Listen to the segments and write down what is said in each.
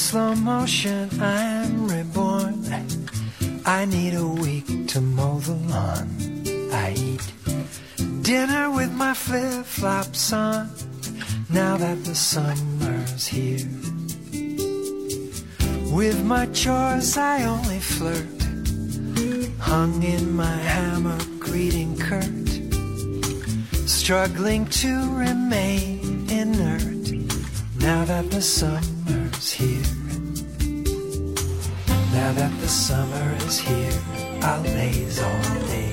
Slow motion, I'm reborn. I need a week to mow the lawn. I eat dinner with my flip flops on. Now that the summer's here. With my chores, I only flirt. Hung in my hammock, greeting Kurt. Struggling to remain inert. Now that the summer's Now that the summer is here, I'll laze all day.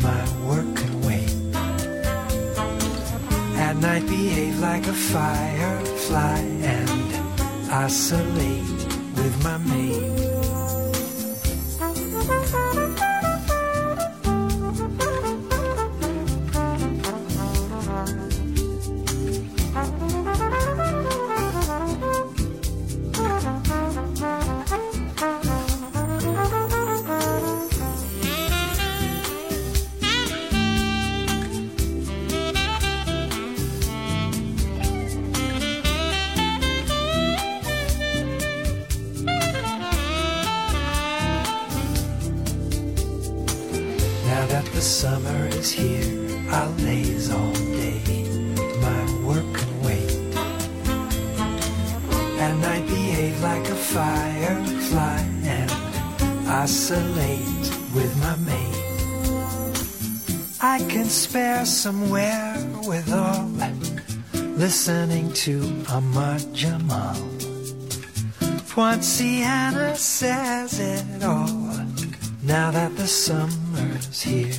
My work can wait. At night, behave like a firefly and oscillate with my mate. Firefly and oscillate with my mate. I can spare somewhere with all listening to Ahmad Jamal. Poinciana says it all. Now that the summer's here,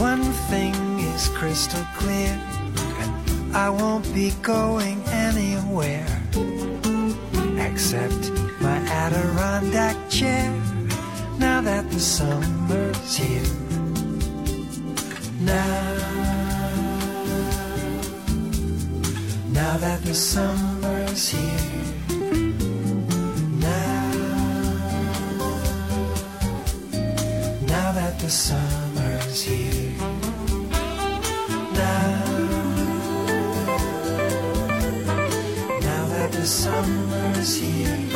one thing is crystal clear. I won't be going anywhere except my Adirondack chair. Now that the summer's here, now, now that the summer's here. Now, now that the summer's here. Now, summer's here.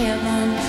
heaven